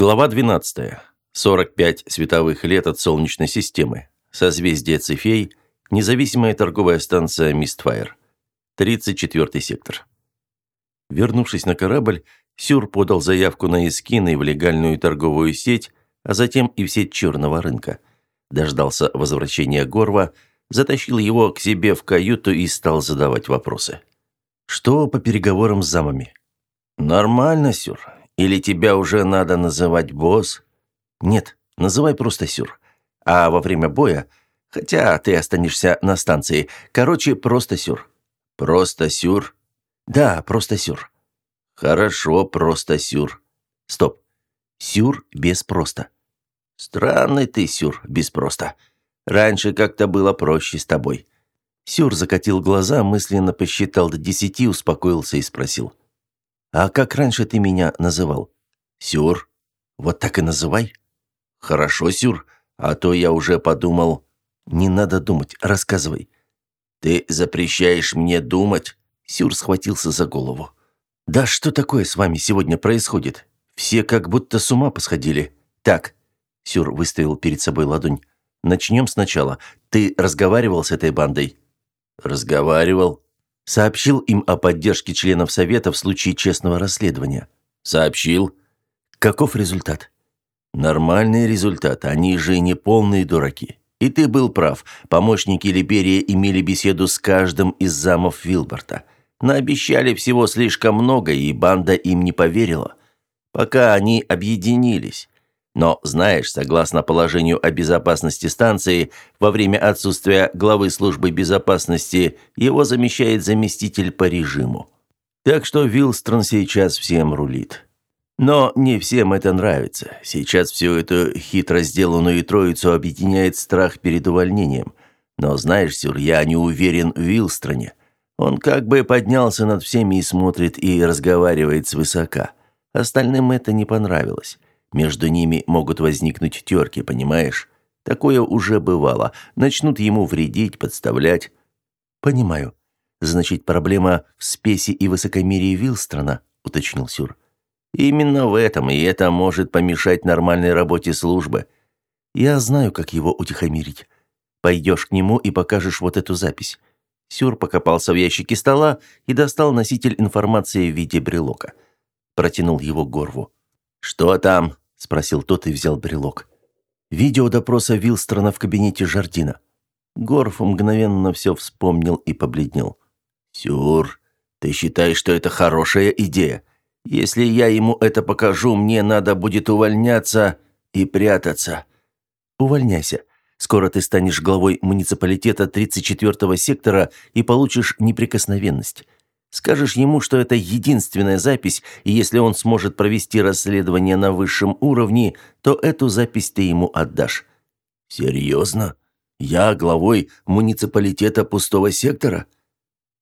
Глава 12. 45 световых лет от Солнечной системы. Созвездие Цефей. Независимая торговая станция Мистфайр. 34 сектор. Вернувшись на корабль, Сюр подал заявку на Искин и в легальную торговую сеть, а затем и в сеть черного рынка. Дождался возвращения Горва, затащил его к себе в каюту и стал задавать вопросы. «Что по переговорам с замами?» «Нормально, Сюр. Или тебя уже надо называть босс? Нет, называй просто Сюр. А во время боя, хотя ты останешься на станции, короче, просто Сюр. Просто Сюр? Да, просто Сюр. Хорошо, просто Сюр. Стоп. Сюр без просто. Странный ты, Сюр, без просто. Раньше как-то было проще с тобой. Сюр закатил глаза, мысленно посчитал до десяти, успокоился и спросил. А как раньше ты меня называл? Сюр. Вот так и называй. Хорошо, Сюр. А то я уже подумал... Не надо думать, рассказывай. Ты запрещаешь мне думать? Сюр схватился за голову. Да что такое с вами сегодня происходит? Все как будто с ума посходили. Так, Сюр выставил перед собой ладонь. Начнем сначала. Ты разговаривал с этой бандой? Разговаривал сообщил им о поддержке членов Совета в случае честного расследования. Сообщил. Каков результат? Нормальный результат, они же не полные дураки. И ты был прав, помощники Либерия имели беседу с каждым из замов Вилборта. Наобещали всего слишком много, и банда им не поверила. Пока они объединились. Но, знаешь, согласно положению о безопасности станции, во время отсутствия главы службы безопасности его замещает заместитель по режиму. Так что Вилстрон сейчас всем рулит. Но не всем это нравится. Сейчас всю эту хитро сделанную троицу объединяет страх перед увольнением. Но знаешь, Сюр, я не уверен в Вилстроне. Он как бы поднялся над всеми и смотрит и разговаривает свысока. Остальным это не понравилось. Между ними могут возникнуть терки, понимаешь? Такое уже бывало. Начнут ему вредить, подставлять. Понимаю. Значит, проблема в спеси и высокомерии Вилстрона, уточнил Сюр. Именно в этом, и это может помешать нормальной работе службы. Я знаю, как его утихомирить. Пойдешь к нему и покажешь вот эту запись. Сюр покопался в ящике стола и достал носитель информации в виде брелока. Протянул его Горву. «Что там?» – спросил тот и взял брелок. «Видео допроса Вилстрона в кабинете Жардина». Горф мгновенно все вспомнил и побледнел. «Сюр, ты считаешь, что это хорошая идея? Если я ему это покажу, мне надо будет увольняться и прятаться». «Увольняйся. Скоро ты станешь главой муниципалитета 34-го сектора и получишь неприкосновенность. Скажешь ему, что это единственная запись, и если он сможет провести расследование на высшем уровне, то эту запись ты ему отдашь». «Серьезно? Я главой муниципалитета пустого сектора?»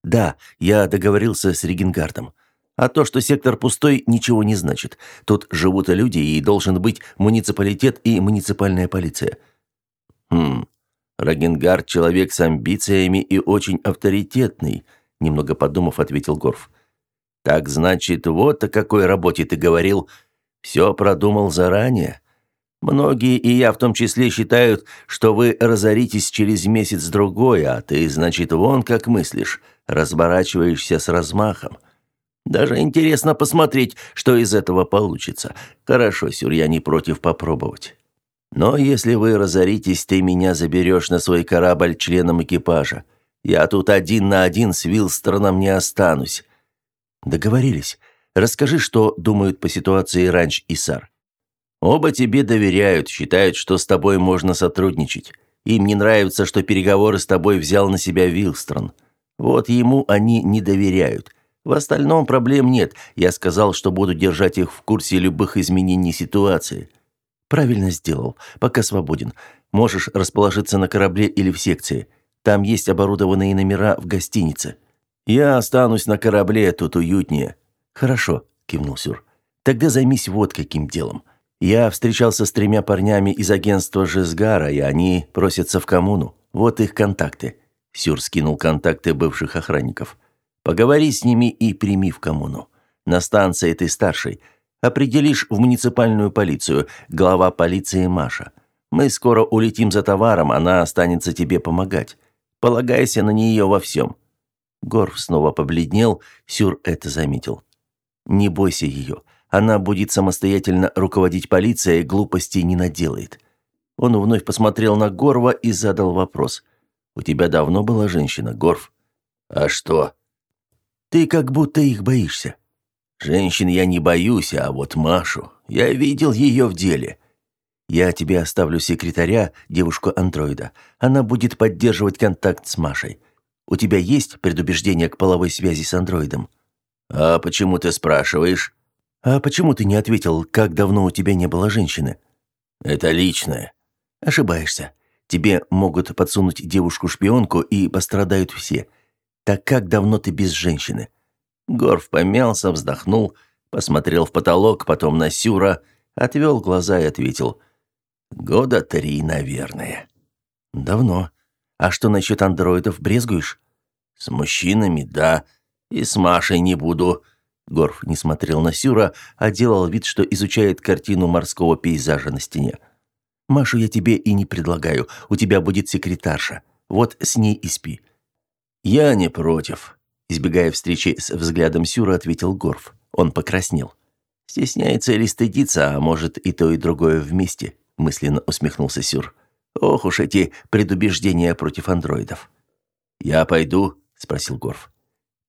«Да, я договорился с Регенгардом. А то, что сектор пустой, ничего не значит. Тут живут люди, и должен быть муниципалитет и муниципальная полиция». «Хм, Регенгард – человек с амбициями и очень авторитетный», немного подумав, ответил Горф. Так значит, вот о какой работе ты говорил. Все продумал заранее. Многие, и я в том числе, считают, что вы разоритесь через месяц-другой, а ты, значит, вон как мыслишь, разворачиваешься с размахом. Даже интересно посмотреть, что из этого получится. Хорошо, Сюр, я не против попробовать. Но если вы разоритесь, ты меня заберешь на свой корабль членом экипажа. Я тут один на один с Вилстроном не останусь. Договорились. Расскажи, что думают по ситуации Ранч и Сар. Оба тебе доверяют, считают, что с тобой можно сотрудничать. Им не нравится, что переговоры с тобой взял на себя Вилстрон. Вот ему они не доверяют. В остальном проблем нет. Я сказал, что буду держать их в курсе любых изменений ситуации. Правильно сделал. Пока свободен. Можешь расположиться на корабле или в секции. Там есть оборудованные номера в гостинице. Я останусь на корабле, тут уютнее. Хорошо, кивнул Сюр. Тогда займись вот каким делом. Я встречался с тремя парнями из агентства Жизгара, и они просятся в коммуну. Вот их контакты. Сюр скинул контакты бывших охранников. Поговори с ними и прими в коммуну. На станции ты старший. Определишь в муниципальную полицию. Глава полиции Маша. Мы скоро улетим за товаром, она останется тебе помогать. Полагайся на нее во всем». Горф снова побледнел, Сюр это заметил. «Не бойся ее. Она будет самостоятельно руководить полицией, глупостей не наделает». Он вновь посмотрел на Горва и задал вопрос. «У тебя давно была женщина, Горф?» «А что?» «Ты как будто их боишься». «Женщин я не боюсь, а вот Машу. Я видел ее в деле. Я тебе оставлю секретаря, девушку-андроида. Она будет поддерживать контакт с Машей. У тебя есть предубеждение к половой связи с андроидом? А почему ты спрашиваешь? А почему ты не ответил, как давно у тебя не было женщины? Это личное. Ошибаешься. Тебе могут подсунуть девушку-шпионку и пострадают все. Так как давно ты без женщины? Горф помялся, вздохнул, посмотрел в потолок, потом на Сюра, отвел глаза и ответил: Года три, наверное. Давно. А что насчет андроидов, брезгуешь? С мужчинами, да. И с Машей не буду. Горф не смотрел на Сюра, а делал вид, что изучает картину морского пейзажа на стене. Машу я тебе и не предлагаю. У тебя будет секретарша. Вот с ней и спи. Я не против. Избегая встречи с взглядом Сюра, ответил Горф. Он покраснел. Стесняется или стыдится, а может и то, и другое вместе мысленно усмехнулся Сюр. Ох уж эти предубеждения против андроидов. Я пойду, спросил Горф.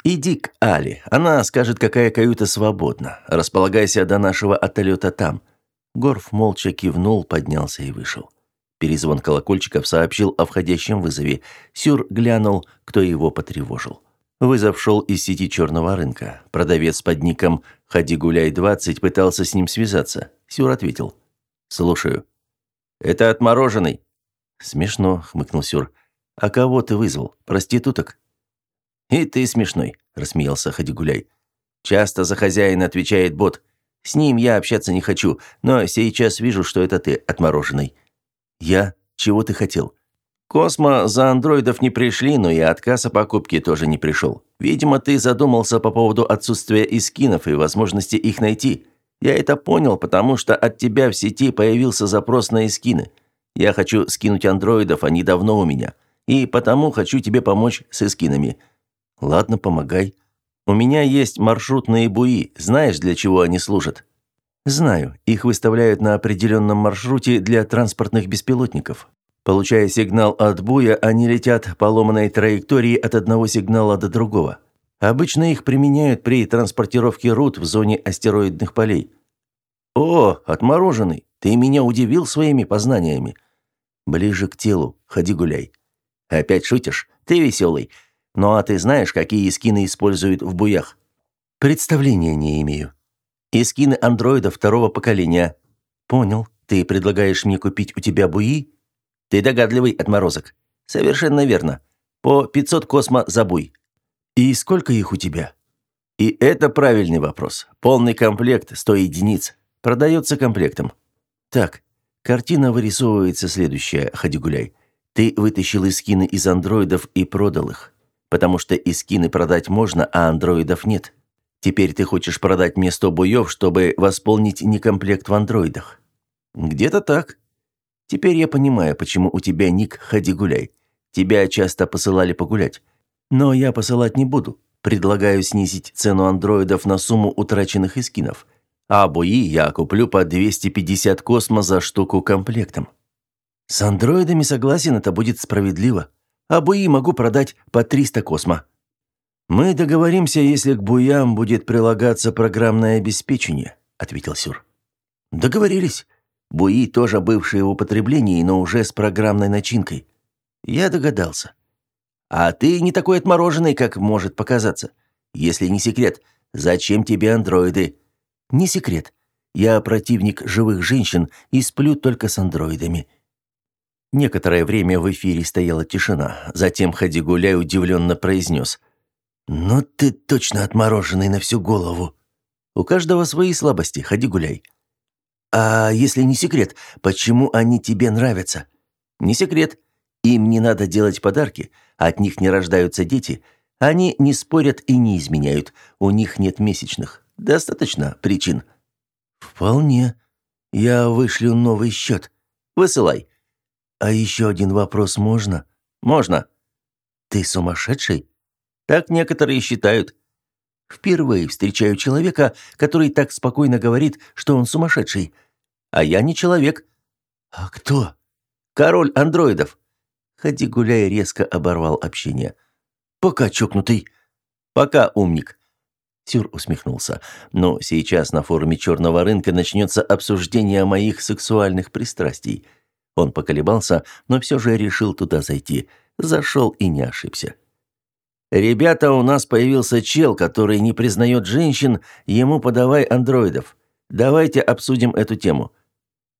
Иди к Али, она скажет, какая каюта свободна. Располагайся до нашего отлета там. Горф молча кивнул, поднялся и вышел. Перезвон колокольчиков сообщил о входящем вызове. Сюр глянул, кто его потревожил. Вызов шел из сети черного рынка. Продавец под ником «Ходи гуляй 20» пытался с ним связаться. Сюр ответил. «Слушаю». Это отмороженный. Смешно, хмыкнул Сюр. А кого ты вызвал? Проституток? И ты смешной, рассмеялся Хадигуляй. Часто за хозяина отвечает бот. С ним я общаться не хочу, но сейчас вижу, что это ты, отмороженный. Я? Чего ты хотел? Космо за андроидов не пришли, но и отказ о покупке тоже не пришел. Видимо, ты задумался по поводу отсутствия искинов и возможности их найти. Я это понял, потому что от тебя в сети появился запрос на эскины. Я хочу скинуть андроидов, они давно у меня. И потому хочу тебе помочь с эскинами. Ладно, помогай. У меня есть маршрутные буи. Знаешь, для чего они служат? Знаю. Их выставляют на определенном маршруте для транспортных беспилотников. Получая сигнал от буя, они летят по ломаной траектории от одного сигнала до другого. Обычно их применяют при транспортировке руд в зоне астероидных полей. О, отмороженный, ты меня удивил своими познаниями. Ближе к телу, ходи гуляй. Опять шутишь? Ты веселый. Ну а ты знаешь, какие скины используют в буях? Представления не имею. Искины андроида второго поколения. Понял. Ты предлагаешь мне купить у тебя буи? Ты догадливый отморозок. Совершенно верно. По 500 космо за буй. «И сколько их у тебя?» «И это правильный вопрос. Полный комплект, 100 единиц. Продается комплектом». «Так, картина вырисовывается следующая, ходи гуляй. Ты вытащил искины из андроидов и продал их. Потому что искины продать можно, а андроидов нет. Теперь ты хочешь продать мне 100 буев, чтобы восполнить некомплект в андроидах». «Где-то так». «Теперь я понимаю, почему у тебя ник «Ходи гуляй». Тебя часто посылали погулять. Но я посылать не буду. Предлагаю снизить цену андроидов на сумму утраченных эскинов. А бои я куплю по 250 космо за штуку комплектом. С андроидами согласен, это будет справедливо. А бои могу продать по 300 космо. Мы договоримся, если к буям будет прилагаться программное обеспечение, ответил Сюр. Договорились. Буи тоже бывшие в употреблении, но уже с программной начинкой. Я догадался. А ты не такой отмороженный, как может показаться. Если не секрет, зачем тебе андроиды? Не секрет. Я противник живых женщин и сплю только с андроидами. Некоторое время в эфире стояла тишина. Затем Хади Гуляй удивленно произнес. «Ну ты точно отмороженный на всю голову. У каждого свои слабости, Хади Гуляй. А если не секрет, почему они тебе нравятся? Не секрет. Им не надо делать подарки, от них не рождаются дети. Они не спорят и не изменяют. У них нет месячных. Достаточно причин. Вполне. Я вышлю новый счет. Высылай. А еще один вопрос можно? Можно. Ты сумасшедший? Так некоторые считают. Впервые встречаю человека, который так спокойно говорит, что он сумасшедший. А я не человек. А кто? Король андроидов. Ходи гуляй резко оборвал общение. Пока чокнутый. Пока умник. Сюр усмехнулся. «Но сейчас на форуме черного рынка начнется обсуждение моих сексуальных пристрастий». Он поколебался, но все же решил туда зайти. Зашел и не ошибся. «Ребята, у нас появился чел, который не признает женщин, ему подавай андроидов. Давайте обсудим эту тему».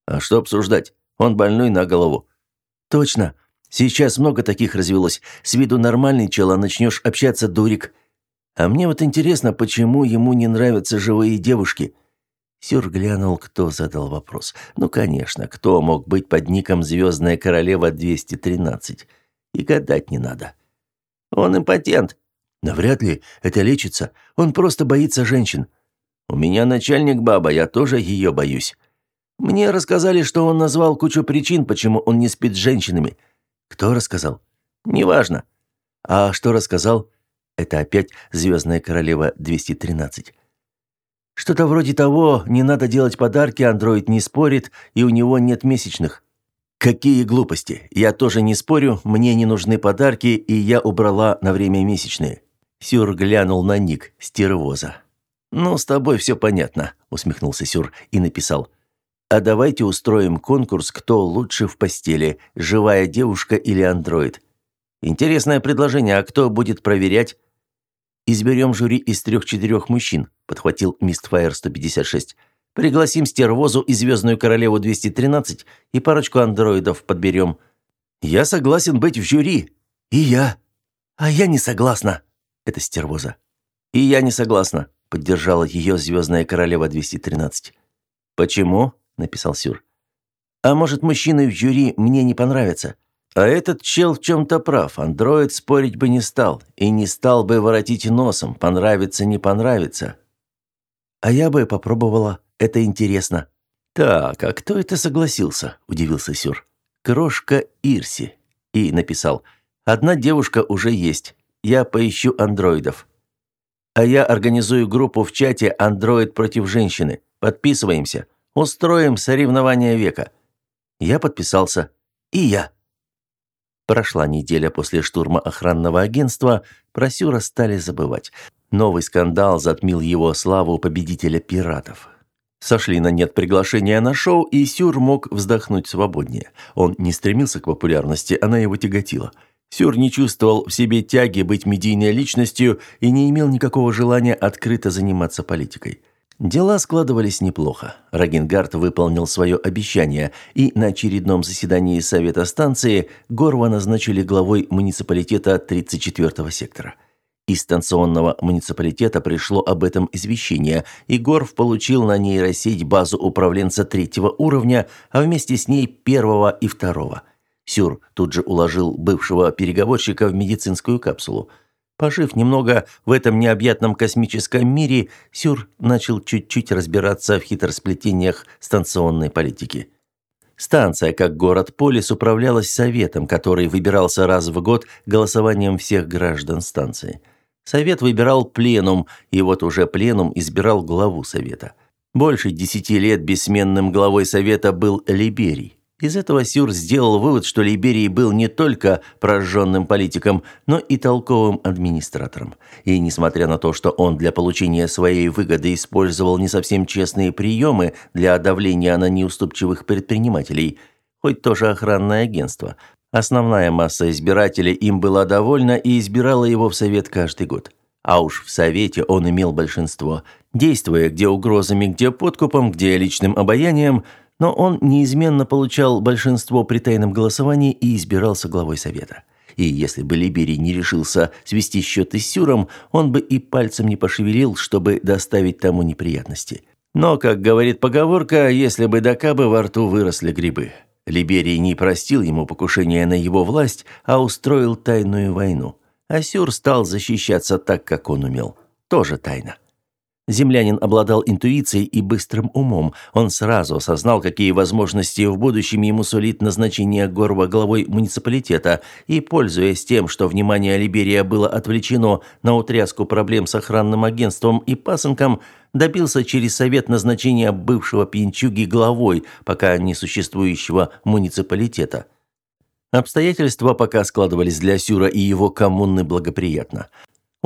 «А что обсуждать? Он больной на голову». «Точно. Сейчас много таких развелось. С виду нормальный чел, а начнешь общаться дурик». А мне вот интересно, почему ему не нравятся живые девушки?» Сюр глянул, кто задал вопрос. «Ну, конечно, кто мог быть под ником «Звездная королева 213»? И гадать не надо». «Он импотент». «Навряд ли. Это лечится. Он просто боится женщин». «У меня начальник баба, я тоже ее боюсь». «Мне рассказали, что он назвал кучу причин, почему он не спит с женщинами». «Кто рассказал?» «Неважно». «А что рассказал?» Это опять «Звездная королева 213». Что-то вроде того, не надо делать подарки, андроид не спорит, и у него нет месячных. Какие глупости. Я тоже не спорю, мне не нужны подарки, и я убрала на время месячные. Сюр глянул на ник стервоза. «Ну, с тобой все понятно», — усмехнулся Сюр и написал. «А давайте устроим конкурс, кто лучше в постели, живая девушка или андроид». «Интересное предложение, а кто будет проверять?» «Изберем жюри из трех-четырех мужчин», — подхватил Мистфайр 156. «Пригласим Стервозу и Звездную Королеву 213 и парочку андроидов подберем». «Я согласен быть в жюри». «И я». «А я не согласна». Это Стервоза. «И я не согласна», — поддержала ее Звездная Королева 213. «Почему?» — написал Сюр. «А может, мужчины в жюри мне не понравятся?» А этот чел в чем-то прав. Андроид спорить бы не стал. И не стал бы воротить носом. Понравится, не понравится. А я бы попробовала. Это интересно. Так, а кто это согласился? Удивился Сюр. Крошка Ирси. И написал. Одна девушка уже есть. Я поищу андроидов. А я организую группу в чате «Андроид против женщины». Подписываемся. Устроим соревнование века. Я подписался. И я. Прошла неделя после штурма охранного агентства, про Сюра стали забывать. Новый скандал затмил его славу победителя пиратов. Сошли на нет приглашения на шоу, и Сюр мог вздохнуть свободнее. Он не стремился к популярности, она его тяготила. Сюр не чувствовал в себе тяги быть медийной личностью и не имел никакого желания открыто заниматься политикой. Дела складывались неплохо. Рагенгард выполнил свое обещание, и на очередном заседании Совета станции Горва назначили главой муниципалитета 34-го сектора. Из станционного муниципалитета пришло об этом извещение, и Горв получил на нейросеть базу управленца третьего уровня, а вместе с ней первого и второго. Сюр тут же уложил бывшего переговорщика в медицинскую капсулу – Пожив немного в этом необъятном космическом мире, Сюр начал чуть-чуть разбираться в хитросплетениях станционной политики. Станция, как город-полис, управлялась советом, который выбирался раз в год голосованием всех граждан станции. Совет выбирал пленум, и вот уже пленум избирал главу совета. Больше десяти лет бессменным главой совета был Либерий. Из этого Сюр сделал вывод, что Либерий был не только прожженным политиком, но и толковым администратором. И несмотря на то, что он для получения своей выгоды использовал не совсем честные приемы для давления на неуступчивых предпринимателей, хоть тоже охранное агентство, основная масса избирателей им была довольна и избирала его в совет каждый год. А уж в совете он имел большинство, действуя где угрозами, где подкупом, где личным обаянием – но он неизменно получал большинство при тайном голосовании и избирался главой совета. И если бы Либерий не решился свести счеты с Сюром, он бы и пальцем не пошевелил, чтобы доставить тому неприятности. Но, как говорит поговорка, если бы до Кабы во рту выросли грибы. Либерий не простил ему покушения на его власть, а устроил тайную войну. А Сюр стал защищаться так, как он умел. Тоже тайно. Землянин обладал интуицией и быстрым умом. Он сразу осознал, какие возможности в будущем ему сулит назначение Горва главой муниципалитета, и, пользуясь тем, что внимание Либерия было отвлечено на утряску проблем с охранным агентством и пасынком, добился через совет назначения бывшего пьянчуги главой пока несуществующего муниципалитета. Обстоятельства пока складывались для Сюра и его коммуны благоприятно.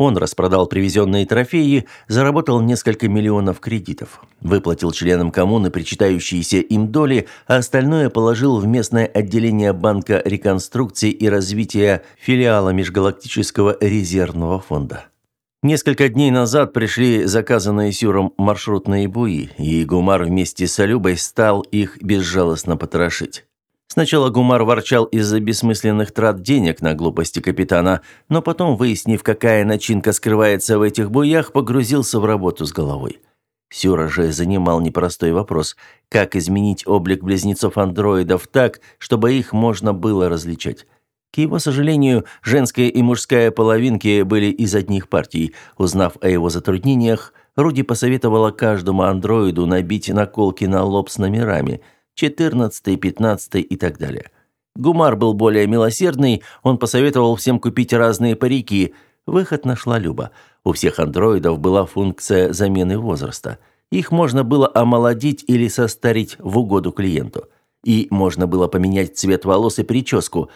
Он распродал привезенные трофеи, заработал несколько миллионов кредитов, выплатил членам коммуны причитающиеся им доли, а остальное положил в местное отделение Банка реконструкции и развития филиала Межгалактического резервного фонда. Несколько дней назад пришли заказанные Сюром маршрутные буи, и Гумар вместе с Алюбой стал их безжалостно потрошить. Сначала Гумар ворчал из-за бессмысленных трат денег на глупости капитана, но потом, выяснив, какая начинка скрывается в этих буях, погрузился в работу с головой. Сюра же занимал непростой вопрос, как изменить облик близнецов-андроидов так, чтобы их можно было различать. К его сожалению, женская и мужская половинки были из одних партий. Узнав о его затруднениях, Руди посоветовала каждому андроиду набить наколки на лоб с номерами – 14, 15 и так далее. Гумар был более милосердный, он посоветовал всем купить разные парики. Выход нашла Люба. У всех андроидов была функция замены возраста. Их можно было омолодить или состарить в угоду клиенту. И можно было поменять цвет волос и прическу.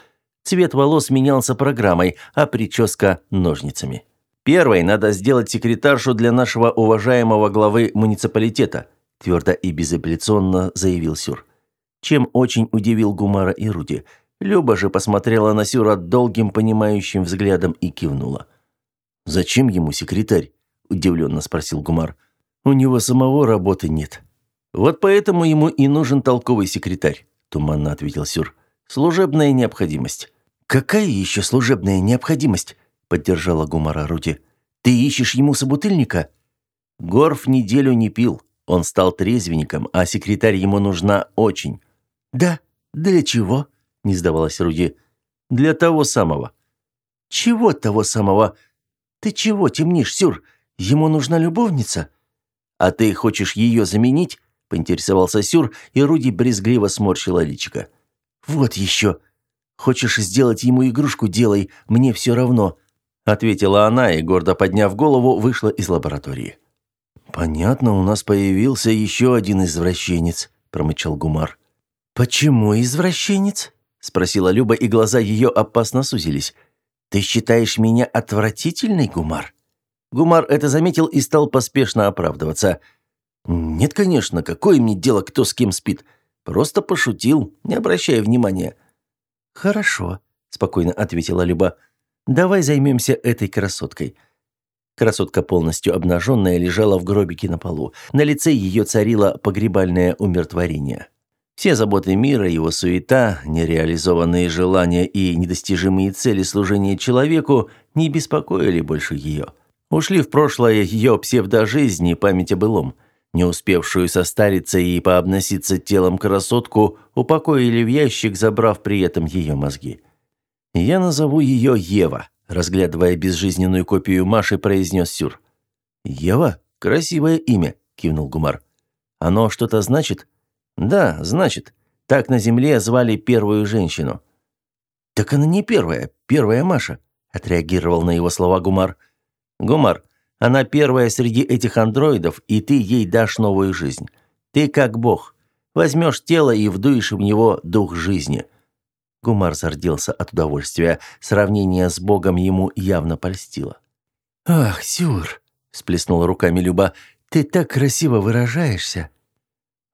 Цвет волос менялся программой, а прическа – ножницами. Первой надо сделать секретаршу для нашего уважаемого главы муниципалитета – твердо и безапелляционно заявил Сюр. Чем очень удивил Гумара и Руди. Люба же посмотрела на Сюра долгим понимающим взглядом и кивнула. «Зачем ему секретарь?» – удивленно спросил Гумар. «У него самого работы нет». «Вот поэтому ему и нужен толковый секретарь», – туманно ответил Сюр. «Служебная необходимость». «Какая еще служебная необходимость?» – поддержала Гумара Руди. «Ты ищешь ему собутыльника?» Горф неделю не пил, он стал трезвенником, а секретарь ему нужна очень. «Да? Для чего?» – не сдавалась Руди. «Для того самого». «Чего того самого? Ты чего темнишь, Сюр? Ему нужна любовница?» «А ты хочешь ее заменить?» – поинтересовался Сюр, и Руди брезгливо сморщила личико. «Вот еще. Хочешь сделать ему игрушку – делай, мне все равно», – ответила она и, гордо подняв голову, вышла из лаборатории. «Понятно, у нас появился еще один извращенец», – промычал Гумар. «Почему извращенец?» – спросила Люба, и глаза ее опасно сузились. «Ты считаешь меня отвратительной, Гумар?» Гумар это заметил и стал поспешно оправдываться. «Нет, конечно, какое мне дело, кто с кем спит? Просто пошутил, не обращая внимания». «Хорошо», – спокойно ответила Люба. «Давай займемся этой красоткой. Красотка, полностью обнаженная, лежала в гробике на полу. На лице ее царило погребальное умиротворение. Все заботы мира, его суета, нереализованные желания и недостижимые цели служения человеку не беспокоили больше ее. Ушли в прошлое ее псевдожизнь и память о былом. Не успевшую состариться и пообноситься телом красотку упокоили в ящик, забрав при этом ее мозги. Я назову ее Ева – разглядывая безжизненную копию Маши, произнес Сюр. «Ева? Красивое имя», – кивнул Гумар. «Оно что-то значит?» «Да, значит. Так на Земле звали первую женщину». «Так она не первая, первая Маша», – отреагировал на его слова Гумар. «Гумар, она первая среди этих андроидов, и ты ей дашь новую жизнь. Ты как бог. Возьмешь тело и вдуешь в него дух жизни. Гумар зарделся от удовольствия. Сравнение с Богом ему явно польстило. «Ах, Сюр!» – сплеснула руками Люба. «Ты так красиво выражаешься!»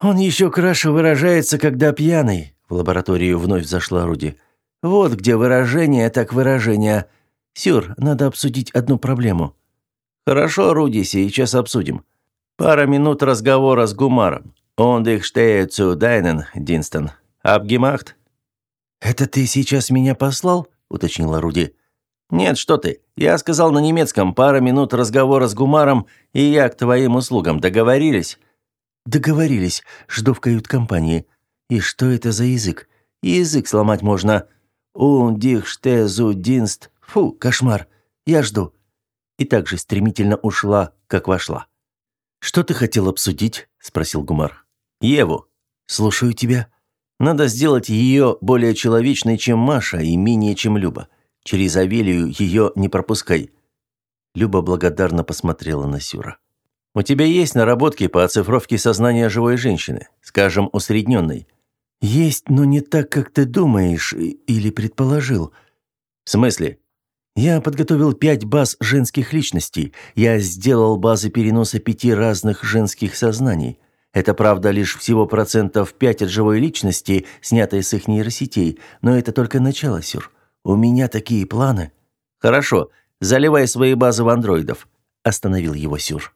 «Он еще краше выражается, когда пьяный!» В лабораторию вновь зашла Руди. «Вот где выражение, так выражение. Сюр, надо обсудить одну проблему». «Хорошо, Руди, сейчас обсудим. Пара минут разговора с Гумаром. Он steht zu deinen Diensten. Abgemacht?» «Это ты сейчас меня послал?» – уточнила Руди. «Нет, что ты. Я сказал на немецком пара минут разговора с Гумаром, и я к твоим услугам. Договорились?» «Договорились. Жду в кают-компании. И что это за язык? Язык сломать можно. «Un dich ste zu Dienst». Фу, кошмар. Я жду. И так же стремительно ушла, как вошла. «Что ты хотел обсудить?» – спросил Гумар. «Еву». «Слушаю тебя». «Надо сделать ее более человечной, чем Маша, и менее, чем Люба. Через Авелию ее не пропускай». Люба благодарно посмотрела на Сюра. «У тебя есть наработки по оцифровке сознания живой женщины, скажем, усредненной?» «Есть, но не так, как ты думаешь или предположил». «В смысле?» Я подготовил пять баз женских личностей. Я сделал базы переноса пяти разных женских сознаний. Это, правда, лишь всего процентов пять от живой личности, снятой с их нейросетей, но это только начало, Сюр. У меня такие планы. Хорошо, заливай свои базы в андроидов, остановил его Сюр.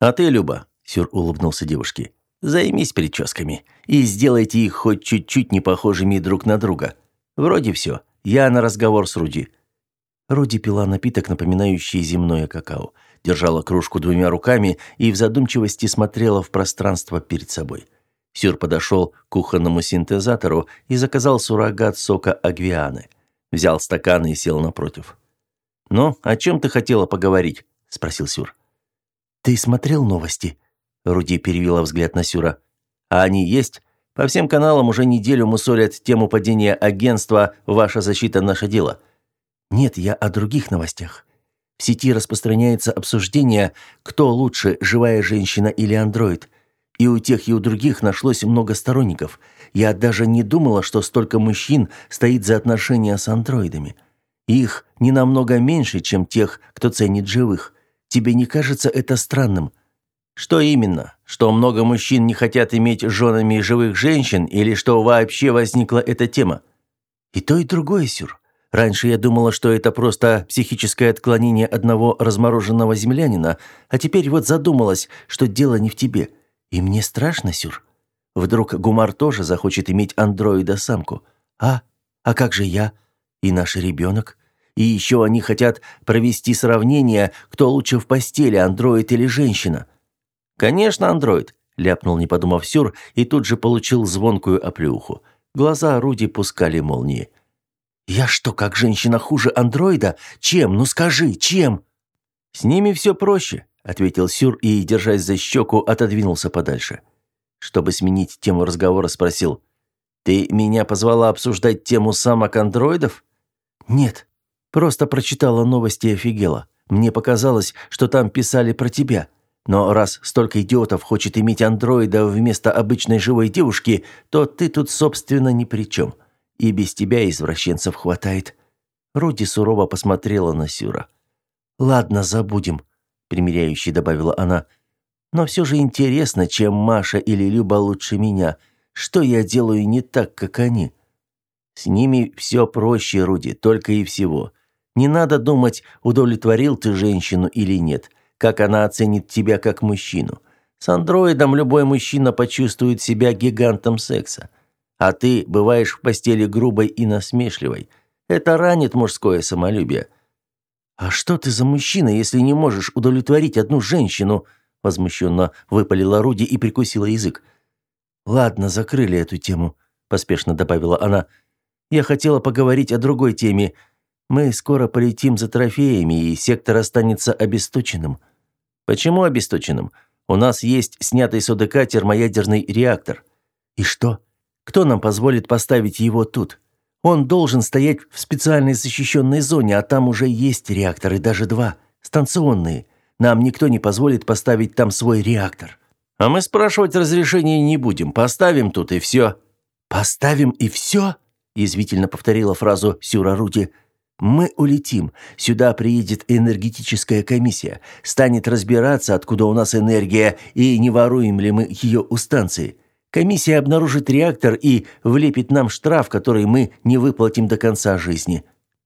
А ты, Люба, Сюр улыбнулся девушке. Займись прическами и сделайте их хоть чуть-чуть не похожими друг на друга. Вроде все. Я на разговор с Руди. Руди пила напиток, напоминающий земное какао, держала кружку двумя руками и в задумчивости смотрела в пространство перед собой. Сюр подошел к кухонному синтезатору и заказал суррогат сока агвианы. Взял стакан и сел напротив. «Ну, о чем ты хотела поговорить?» – спросил Сюр. «Ты смотрел новости?» Руди перевела взгляд на Сюра. «А они есть? По всем каналам уже неделю мусолят тему падения агентства «Ваша защита – наше дело». Нет, я о других новостях. В сети распространяется обсуждение, кто лучше, живая женщина или андроид. И у тех, и у других нашлось много сторонников. Я даже не думала, что столько мужчин стоит за отношения с андроидами. Их не намного меньше, чем тех, кто ценит живых. Тебе не кажется это странным? Что именно? Что много мужчин не хотят иметь женами живых женщин или что вообще возникла эта тема? И то, и другое, Сюр. Раньше я думала, что это просто психическое отклонение одного размороженного землянина, а теперь вот задумалась, что дело не в тебе. И мне страшно, Сюр. Вдруг Гумар тоже захочет иметь андроида-самку. А? А как же я? И наш ребенок? И еще они хотят провести сравнение, кто лучше в постели, андроид или женщина. «Конечно, андроид», — ляпнул, не подумав Сюр, и тут же получил звонкую оплеуху. Глаза Руди пускали молнии. «Я что, как женщина хуже андроида? Чем? Ну скажи, чем?» «С ними все проще», — ответил Сюр и, держась за щеку, отодвинулся подальше. Чтобы сменить тему разговора, спросил. «Ты меня позвала обсуждать тему самок андроидов?» «Нет, просто прочитала новости и офигела. Мне показалось, что там писали про тебя. Но раз столько идиотов хочет иметь андроида вместо обычной живой девушки, то ты тут, собственно, ни при чем. И без тебя извращенцев хватает». Руди сурово посмотрела на Сюра. «Ладно, забудем», — примиряюще добавила она. «Но все же интересно, чем Маша или Люба лучше меня. Что я делаю не так, как они?» «С ними все проще, Руди, только и всего. Не надо думать, удовлетворил ты женщину или нет, как она оценит тебя как мужчину. С андроидом любой мужчина почувствует себя гигантом секса. А ты бываешь в постели грубой и насмешливой. Это ранит мужское самолюбие. А что ты за мужчина, если не можешь удовлетворить одну женщину? возмущенно выпалила Руди и прикусила язык. Ладно, закрыли эту тему, поспешно добавила она. Я хотела поговорить о другой теме. Мы скоро полетим за трофеями, и сектор останется обесточенным. Почему обесточенным? У нас есть снятый с ОДК термоядерный реактор. И что? Кто нам позволит поставить его тут? Он должен стоять в специальной защищенной зоне, а там уже есть реакторы, даже два, станционные. Нам никто не позволит поставить там свой реактор. А мы спрашивать разрешения не будем. Поставим тут и все». «Поставим и все?» – язвительно повторила фразу Сюра Руди. «Мы улетим. Сюда приедет энергетическая комиссия. Станет разбираться, откуда у нас энергия, и не воруем ли мы ее у станции. Комиссия обнаружит реактор и влепит нам штраф, который мы не выплатим до конца жизни.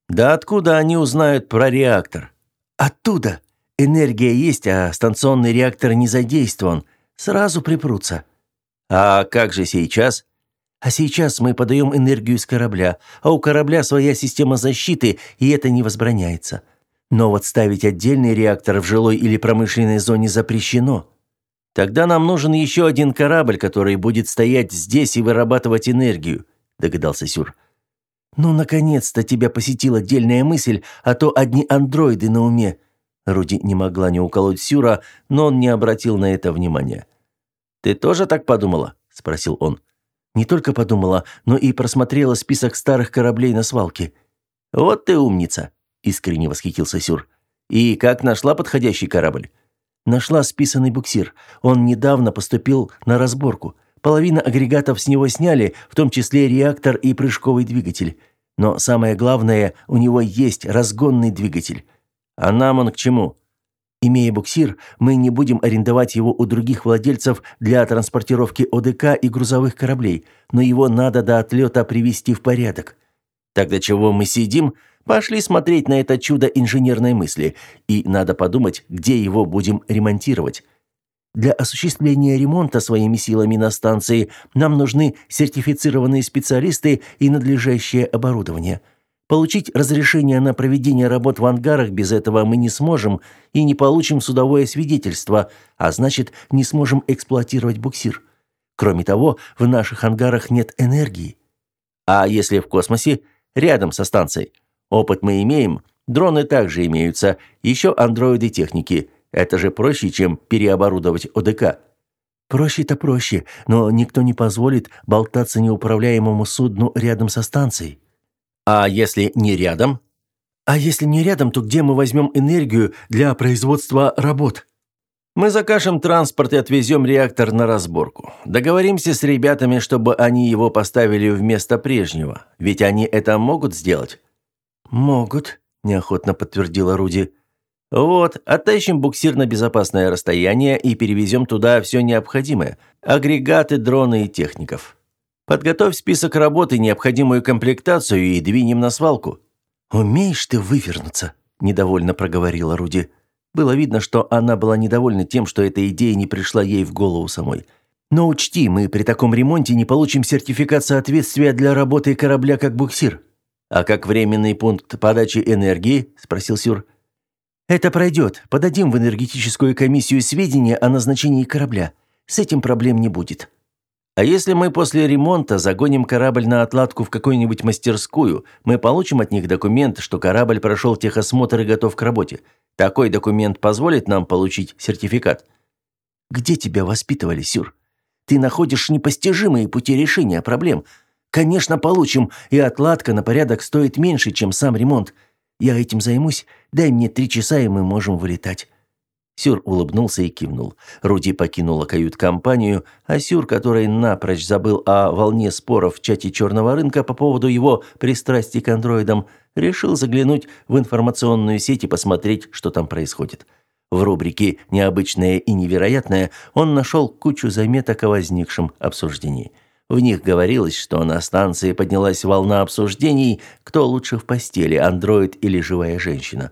Да откуда они узнают про реактор? Оттуда. Энергия есть, а станционный реактор не задействован. Сразу припрутся. А как же сейчас? А сейчас мы подаем энергию с корабля, а у корабля своя система защиты, и это не возбраняется. Но вот ставить отдельный реактор в жилой или промышленной зоне запрещено. Тогда нам нужен еще один корабль, который будет стоять здесь и вырабатывать энергию, догадался Сюр. Ну наконец-то тебя посетила дельная мысль, а то одни андроиды на уме. Руди не могла не уколоть Сюра, но он не обратил на это внимания. «Ты тоже так подумала?» – спросил он. «Не только подумала, но и просмотрела список старых кораблей на свалке». «Вот ты умница!» – искренне восхитился Сюр. «И как нашла подходящий корабль?» «Нашла списанный буксир. Он недавно поступил на разборку. Половина агрегатов с него сняли, в том числе реактор и прыжковый двигатель. Но самое главное, у него есть разгонный двигатель. А нам он к чему? Имея буксир, мы не будем арендовать его у других владельцев для транспортировки ОДК и грузовых кораблей, но его надо до отлета привести в порядок. Тогда чего мы сидим? Пошли смотреть на это чудо инженерной мысли, и надо подумать, где его будем ремонтировать. Для осуществления ремонта своими силами на станции нам нужны сертифицированные специалисты и надлежащее оборудование. Получить разрешение на проведение работ в ангарах без этого мы не сможем и не получим судовое свидетельство, а значит, не сможем эксплуатировать буксир. Кроме того, в наших ангарах нет энергии. А если в космосе, рядом со станцией? Опыт мы имеем, дроны также имеются, еще андроиды техники – это же проще, чем переоборудовать ОДК. Проще-то проще, но никто не позволит болтаться неуправляемому судну рядом со станцией. А если не рядом? А если не рядом, то где мы возьмем энергию для производства работ? Мы закажем транспорт и отвезем реактор на разборку. Договоримся с ребятами, чтобы они его поставили вместо прежнего. Ведь они это могут сделать? Могут, неохотно подтвердила Руди. «Вот, оттащим буксир на безопасное расстояние и перевезем туда все необходимое. Агрегаты, дроны и техников. Подготовь список работы, необходимую комплектацию и двинем на свалку». «Умеешь ты вывернуться», – недовольно проговорила Руди. Было видно, что она была недовольна тем, что эта идея не пришла ей в голову самой. «Но учти, мы при таком ремонте не получим сертификат соответствия для работы корабля как буксир». «А как временный пункт подачи энергии?» – спросил Сюр. «Это пройдет. Подадим в энергетическую комиссию сведения о назначении корабля. С этим проблем не будет». «А если мы после ремонта загоним корабль на отладку в какую-нибудь мастерскую, мы получим от них документ, что корабль прошел техосмотр и готов к работе. Такой документ позволит нам получить сертификат». «Где тебя воспитывали, Сюр? Ты находишь непостижимые пути решения проблем. Конечно, получим, и отладка на порядок стоит меньше, чем сам ремонт. Я этим займусь. Дай мне три часа, и мы можем вылетать». Сюр улыбнулся и кивнул. Руди покинула кают-компанию, а Сюр, который напрочь забыл о волне споров в чате черного рынка по поводу его пристрастий к андроидам, решил заглянуть в информационную сеть и посмотреть, что там происходит. В рубрике «Необычное и невероятное» он нашел кучу заметок о возникшем обсуждении – в них говорилось, что на станции поднялась волна обсуждений, кто лучше в постели, андроид или живая женщина.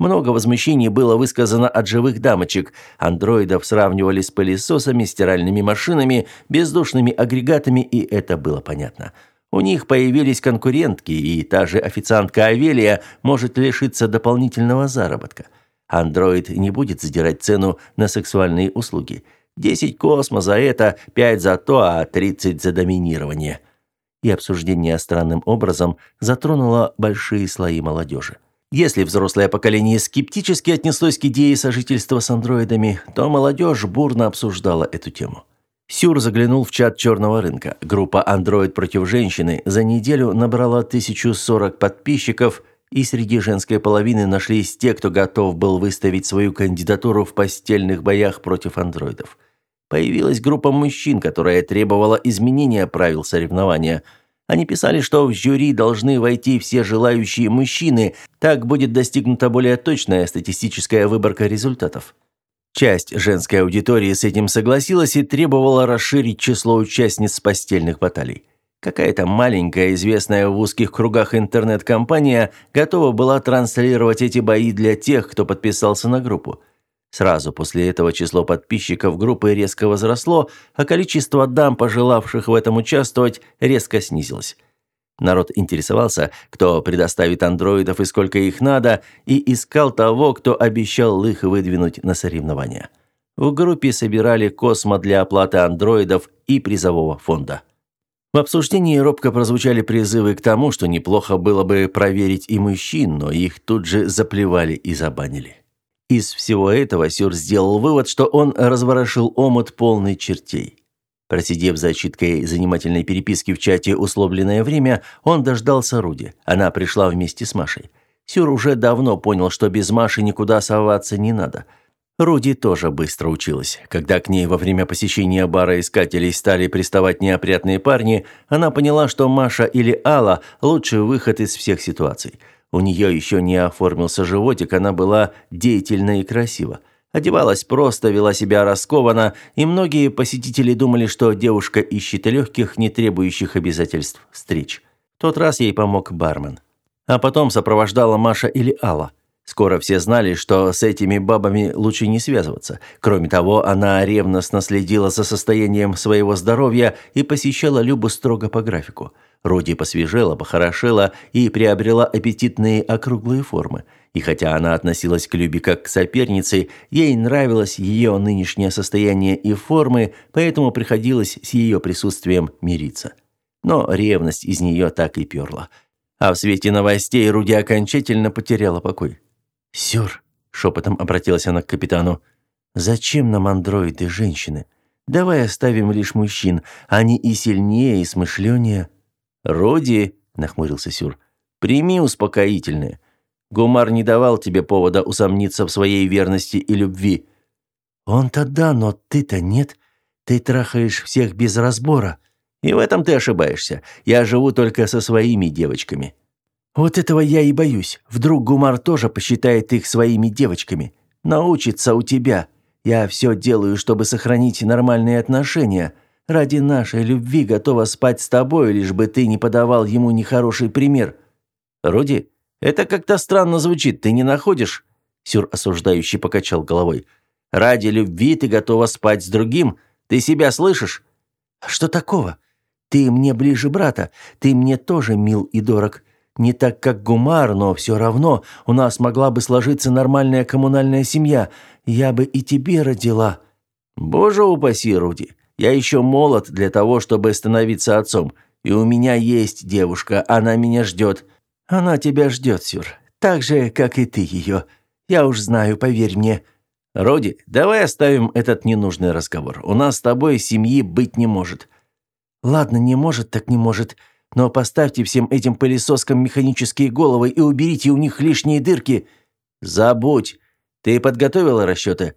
Много возмущений было высказано от живых дамочек. Андроидов сравнивали с пылесосами, стиральными машинами, бездушными агрегатами, и это было понятно. У них появились конкурентки, и та же официантка Авелия может лишиться дополнительного заработка. Андроид не будет задирать цену на сексуальные услуги – Десять космо за это, пять за то, а тридцать за доминирование. И обсуждение странным образом затронуло большие слои молодежи. Если взрослое поколение скептически отнеслось к идее сожительства с андроидами, то молодежь бурно обсуждала эту тему. Сюр заглянул в чат черного рынка. Группа «Андроид против женщины» за неделю набрала 1040 подписчиков, и среди женской половины нашлись те, кто готов был выставить свою кандидатуру в постельных боях против андроидов. Появилась группа мужчин, которая требовала изменения правил соревнования. Они писали, что в жюри должны войти все желающие мужчины, так будет достигнута более точная статистическая выборка результатов. Часть женской аудитории с этим согласилась и требовала расширить число участниц постельных баталий. Какая-то маленькая, известная в узких кругах интернет-компания готова была транслировать эти бои для тех, кто подписался на группу. Сразу после этого число подписчиков группы резко возросло, а количество дам, пожелавших в этом участвовать, резко снизилось. Народ интересовался, кто предоставит андроидов и сколько их надо, и искал того, кто обещал их выдвинуть на соревнования. В группе собирали космо для оплаты андроидов и призового фонда. В обсуждении робко прозвучали призывы к тому, что неплохо было бы проверить и мужчин, но их тут же заплевали и забанили. Из всего этого Сюр сделал вывод, что он разворошил омут полный чертей. Просидев за читкой занимательной переписки в чате условленное время, он дождался Руди. Она пришла вместе с Машей. Сюр уже давно понял, что без Маши никуда соваться не надо. Руди тоже быстро училась. Когда к ней во время посещения бара искателей стали приставать неопрятные парни, она поняла, что Маша или Алла – лучший выход из всех ситуаций. У нее еще не оформился животик, она была деятельна и красива. Одевалась просто, вела себя раскованно, и многие посетители думали, что девушка ищет легких, не требующих обязательств встреч. В тот раз ей помог бармен. А потом сопровождала Маша или Алла. Скоро все знали, что с этими бабами лучше не связываться. Кроме того, она ревностно следила за состоянием своего здоровья и посещала Любу строго по графику. Руди посвежела, похорошела и приобрела аппетитные округлые формы – и хотя она относилась к Любе как к сопернице, ей нравилось ее нынешнее состояние и формы, поэтому приходилось с ее присутствием мириться. Но ревность из нее так и перла. А в свете новостей Руди окончательно потеряла покой. «Сюр», — шепотом обратилась она к капитану, — «зачем нам андроиды женщины? Давай оставим лишь мужчин, они и сильнее, и смышленнее». «Руди», — нахмурился Сюр, — «прими успокоительное. Гумар не давал тебе повода усомниться в своей верности и любви. Он-то да, но ты-то нет. Ты трахаешь всех без разбора. И в этом ты ошибаешься. Я живу только со своими девочками. Вот этого я и боюсь. Вдруг Гумар тоже посчитает их своими девочками. Научится у тебя. Я все делаю, чтобы сохранить нормальные отношения. Ради нашей любви готова спать с тобой, лишь бы ты не подавал ему нехороший пример. Руди, это как-то странно звучит, ты не находишь?» Сюр осуждающий покачал головой. «Ради любви ты готова спать с другим? Ты себя слышишь?» «А что такого? Ты мне ближе брата, ты мне тоже мил и дорог. Не так, как Гумар, но все равно у нас могла бы сложиться нормальная коммунальная семья. Я бы и тебе родила». «Боже упаси, Руди, я еще молод для того, чтобы становиться отцом. И у меня есть девушка, она меня ждет. Она тебя ждет, Сюр. Так же, как и ты ее. Я уж знаю, поверь мне». «Роди, давай оставим этот ненужный разговор. У нас с тобой семьи быть не может». «Ладно, не может, так не может. Но поставьте всем этим пылесоскам механические головы и уберите у них лишние дырки». «Забудь. Ты подготовила расчеты?»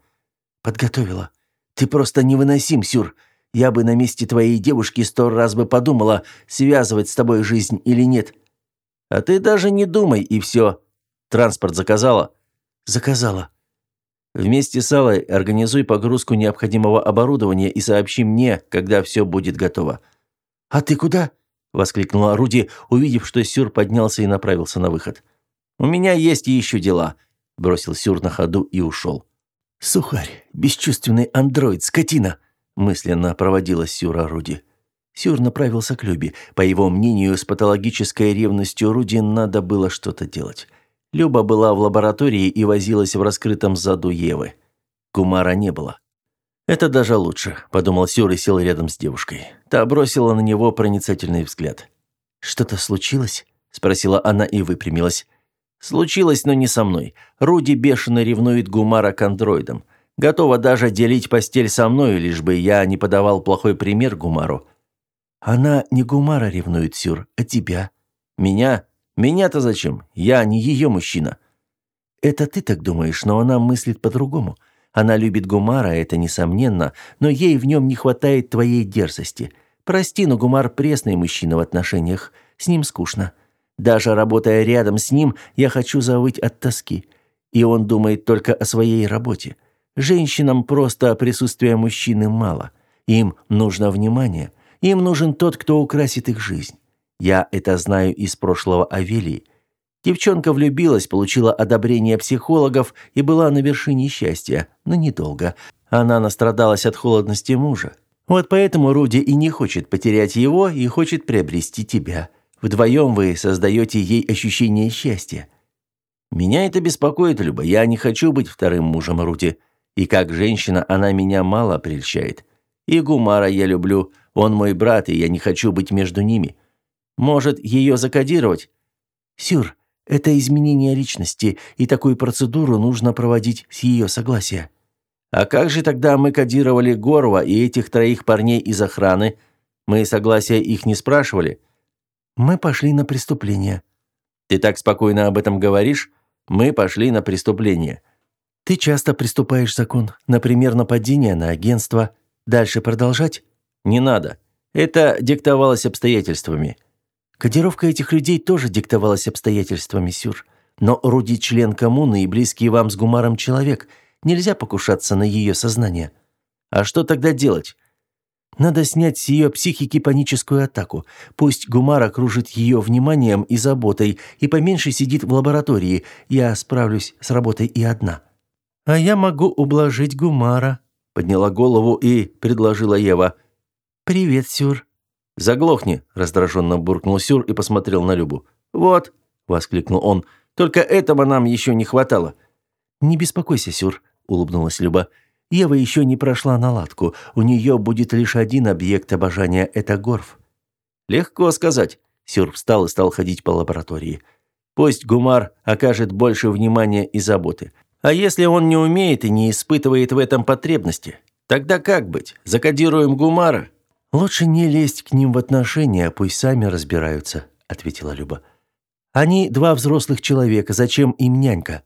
«Подготовила. Ты просто невыносим, Сюр. Я бы на месте твоей девушки сто раз бы подумала, связывать с тобой жизнь или нет». А ты даже не думай, и все. Транспорт заказала? Заказала. Вместе с Аллой организуй погрузку необходимого оборудования и сообщи мне, когда все будет готово. А ты куда? Воскликнула Руди, увидев, что Сюр поднялся и направился на выход. У меня есть еще дела, бросил Сюр на ходу и ушел. Сухарь, бесчувственный андроид, скотина, мысленно проводила Сюра Руди. Сюр направился к Любе. По его мнению, с патологической ревностью Руди надо было что-то делать. Люба была в лаборатории и возилась в раскрытом заду Евы. Кумара не было. «Это даже лучше», – подумал Сюр и сел рядом с девушкой. Та бросила на него проницательный взгляд. «Что-то случилось?» – спросила она и выпрямилась. «Случилось, но не со мной. Руди бешено ревнует Гумара к андроидам. Готова даже делить постель со мной, лишь бы я не подавал плохой пример Гумару. Она не Гумара ревнует, Сюр, а тебя. Меня? Меня-то зачем? Я не ее мужчина. Это ты так думаешь, но она мыслит по-другому. Она любит Гумара, это несомненно, но ей в нем не хватает твоей дерзости. Прости, но Гумар пресный мужчина в отношениях. С ним скучно. Даже работая рядом с ним, я хочу завыть от тоски. И он думает только о своей работе. Женщинам просто присутствия мужчины мало. Им нужно внимание. Им нужен тот, кто украсит их жизнь. Я это знаю из прошлого Авелии. Девчонка влюбилась, получила одобрение психологов и была на вершине счастья, но недолго. Она настрадалась от холодности мужа. Вот поэтому Руди и не хочет потерять его и хочет приобрести тебя. Вдвоем вы создаете ей ощущение счастья. Меня это беспокоит, Люба. Я не хочу быть вторым мужем Руди. И как женщина она меня мало прельщает. И Гумара я люблю, он мой брат, и я не хочу быть между ними. Может, ее закодировать? Сюр, Это изменение личности, и такую процедуру нужно проводить с ее согласия». «А как же тогда мы кодировали Горова и этих троих парней из охраны? Мы согласия их не спрашивали?» «Мы пошли на преступление». «Ты так спокойно об этом говоришь? Мы пошли на преступление». «Ты часто приступаешь закон, например, нападение на агентство. Дальше продолжать?» «Не надо. Это диктовалось обстоятельствами». «Кодировка этих людей тоже диктовалась обстоятельствами, Сюр. Но Руди член коммуны и близкий вам с Гумаром человек. Нельзя покушаться на ее сознание». «А что тогда делать?» Надо снять с ее психики паническую атаку. Пусть Гумар окружит ее вниманием и заботой, и поменьше сидит в лаборатории. Я справлюсь с работой и одна. «А я могу ублажить Гумара», — подняла голову и предложила Ева. «Привет, Сюр». «Заглохни», — раздраженно буркнул Сюр и посмотрел на Любу. «Вот», — воскликнул он, — «только этого нам еще не хватало». «Не беспокойся, Сюр», — улыбнулась Люба. «Ева еще не прошла наладку. У нее будет лишь один объект обожания — это Горф». «Легко сказать». Сюр встал и стал ходить по лаборатории. «Пусть Гумар окажет больше внимания и заботы. А если он не умеет и не испытывает в этом потребности? Тогда как быть? Закодируем Гумара? Лучше не лезть к ним в отношения, пусть сами разбираются, ответила Люба. Они два взрослых человека, зачем им нянька?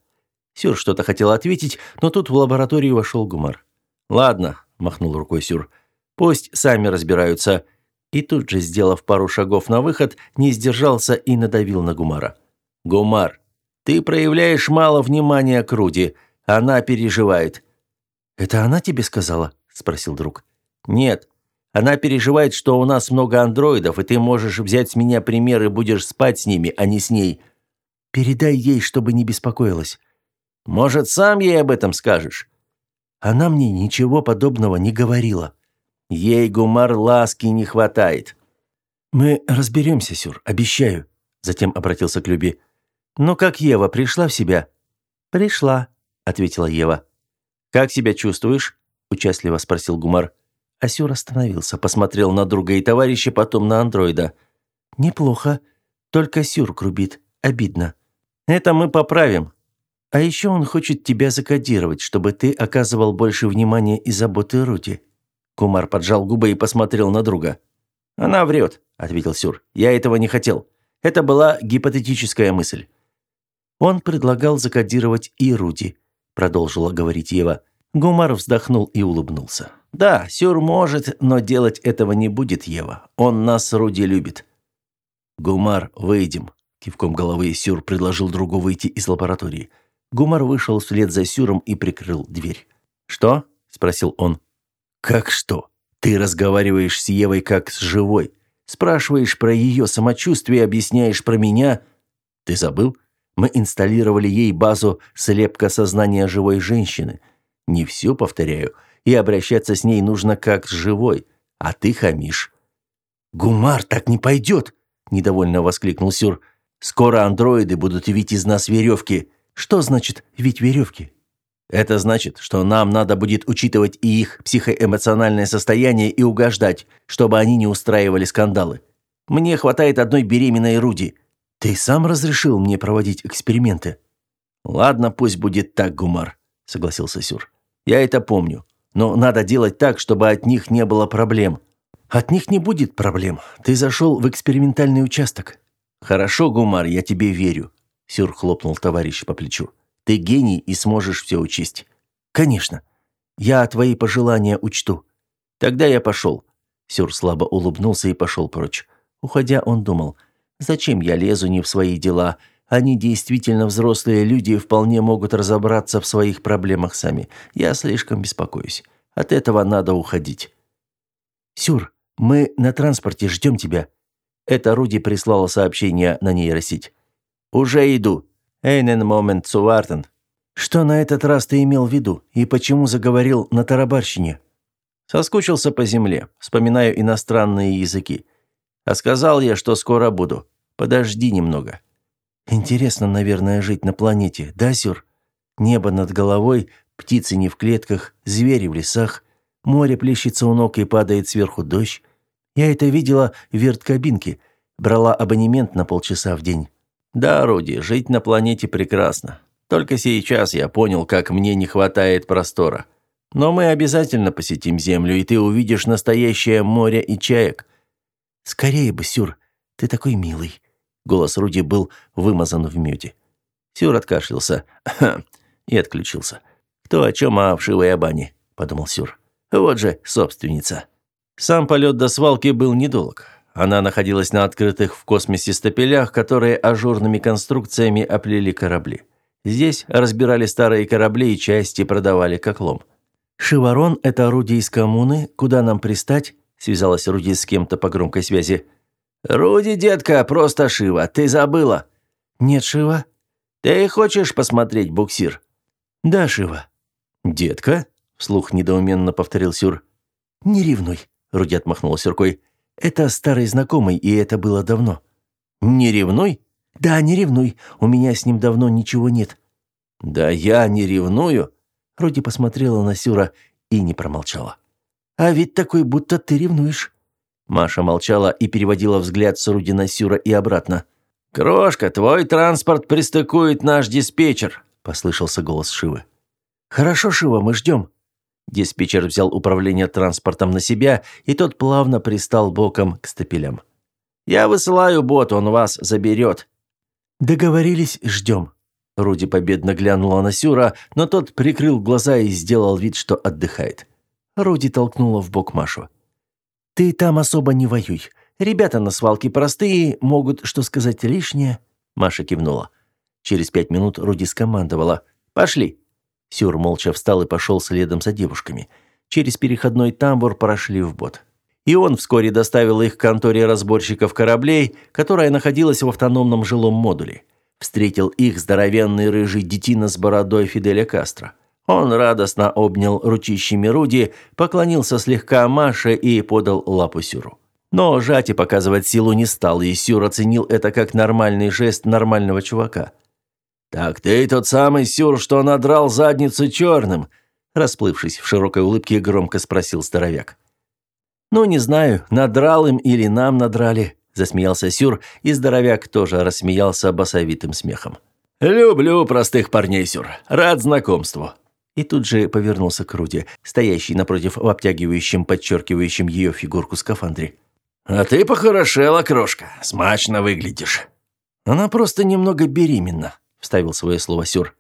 Сюр что-то хотел ответить, но тут в лабораторию вошел Гумар. Ладно, махнул рукой Сюр. Пусть сами разбираются. И тут же, сделав пару шагов на выход, не сдержался и надавил на Гумара. Гумар, ты проявляешь мало внимания к Руди. Она переживает». «Это она тебе сказала?» – спросил друг. «Нет. Она переживает, что у нас много андроидов, и ты можешь взять с меня пример и будешь спать с ними, а не с ней. Передай ей, чтобы не беспокоилась. Может, сам ей об этом скажешь?» Она мне ничего подобного не говорила. Ей гумар ласки не хватает. Мы разберемся, Сюр, обещаю. Затем обратился к Любе. «Ну как Ева, пришла в себя?» «Пришла», — ответила Ева. «Как себя чувствуешь?» — участливо спросил Гумар. Асюр остановился, посмотрел на друга и товарища, потом на андроида. «Неплохо. Только Сюр грубит. Обидно». «Это мы поправим». «А еще он хочет тебя закодировать, чтобы ты оказывал больше внимания и заботы Рути». Кумар поджал губы и посмотрел на друга. «Она врет», — ответил Сюр. «Я этого не хотел. Это была гипотетическая мысль». Он предлагал закодировать и Руди, продолжила говорить Ева. Гумар вздохнул и улыбнулся. Да, Сюр может, но делать этого не будет Ева. Он нас Руди любит. Гумар, выйдем. Кивком головы Сюр предложил другу выйти из лаборатории. Гумар вышел вслед за Сюром и прикрыл дверь. «Что?» – спросил он. «Как что? Ты разговариваешь с Евой как с живой. Спрашиваешь про ее самочувствие, объясняешь про меня. Ты забыл? Мы инсталлировали ей базу слепка сознания живой женщины. Не все, повторяю, и обращаться с ней нужно как с живой, а ты хамишь». «Гумар, так не пойдет!» – недовольно воскликнул Сюр. «Скоро андроиды будут вить из нас веревки». «Что значит «вить веревки»?» Это значит, что нам надо будет учитывать и их психоэмоциональное состояние и угождать, чтобы они не устраивали скандалы. Мне хватает одной беременной Руди. Ты сам разрешил мне проводить эксперименты? Ладно, пусть будет так, Гумар, согласился Сюр. Я это помню, но надо делать так, чтобы от них не было проблем. От них не будет проблем. Ты зашел в экспериментальный участок. Хорошо, Гумар, я тебе верю, Сюр хлопнул товарища по плечу. Ты гений и сможешь все учесть. Конечно. Я твои пожелания учту. Тогда я пошел. Сюр слабо улыбнулся и пошел прочь. Уходя, он думал – Зачем я лезу не в свои дела? Они действительно взрослые люди и вполне могут разобраться в своих проблемах сами. Я слишком беспокоюсь. От этого надо уходить. Сюр, мы на транспорте ждем тебя. Это Руди прислала сообщение на нейросеть. Уже иду. Эйнен момент сувартен. Что на этот раз ты имел в виду и почему заговорил на тарабарщине? Соскучился по земле, вспоминаю иностранные языки. А сказал я, что скоро буду. Подожди немного. Интересно, наверное, жить на планете, да, Сюр? Небо над головой, птицы не в клетках, звери в лесах, море плещется у ног и падает сверху дождь. Я это видела в верткабинке, брала абонемент на полчаса в день. Да, Руди, жить на планете прекрасно. Только сейчас я понял, как мне не хватает простора. Но мы обязательно посетим Землю, и ты увидишь настоящее море и чаек. Скорее бы, Сюр, ты такой милый. Голос Руди был вымазан в меде. Сюр откашлялся и отключился. «Кто о чем, а вшивой о бане», — подумал Сюр. «Вот же собственница». Сам полет до свалки был недолг. Она находилась на открытых в космосе стапелях, которые ажурными конструкциями оплели корабли. Здесь разбирали старые корабли и части продавали как лом. «Шиворон – это орудие из коммуны. Куда нам пристать?» – связалась Руди с кем-то по громкой связи. «Руди, детка, просто Шива. Ты забыла?» «Нет, Шива». «Ты хочешь посмотреть буксир?» «Да, Шива». «Детка?» – вслух недоуменно повторил Сюр. «Не ревнуй», – Руди отмахнулась рукой. «Это старый знакомый, и это было давно». «Не ревнуй?» «Да, не ревнуй. У меня с ним давно ничего нет». «Да я не ревную». Руди посмотрела на Сюра и не промолчала. «А ведь такой, будто ты ревнуешь». Маша молчала и переводила взгляд с Руди на Сюра и обратно. «Крошка, твой транспорт пристыкует наш диспетчер», – послышался голос Шивы. «Хорошо, Шива, мы ждем». Диспетчер взял управление транспортом на себя, и тот плавно пристал боком к стапелям. «Я высылаю бот, он вас заберет». «Договорились, ждем». Руди победно глянула на Сюра, но тот прикрыл глаза и сделал вид, что отдыхает. Руди толкнула в бок Машу. «Ты там особо не воюй. Ребята на свалке простые, могут, что сказать, лишнее». Маша кивнула. Через пять минут Руди скомандовала. «Пошли». Сюр молча встал и пошел следом за девушками. Через переходной тамбур прошли в бот. И он вскоре доставил их к конторе разборщиков кораблей, которая находилась в автономном жилом модуле. Встретил их здоровенный рыжий детина с бородой Фиделя Кастро. Он радостно обнял ручищами Руди, поклонился слегка Маше и подал лапу Сюру. Но жать и показывать силу не стал, и Сюр оценил это как нормальный жест нормального чувака. «Так ты тот самый Сюр, что надрал задницу черным?» Расплывшись в широкой улыбке, громко спросил здоровяк. «Ну, не знаю, надрал им или нам надрали», – засмеялся Сюр, и здоровяк тоже рассмеялся басовитым смехом. «Люблю простых парней, Сюр. Рад знакомству». И тут же повернулся к Руди, стоящий напротив в обтягивающем, подчеркивающем ее фигурку скафандре. «А ты похорошела, крошка. Смачно выглядишь». «Она просто немного беременна», – вставил свое слово Сюр.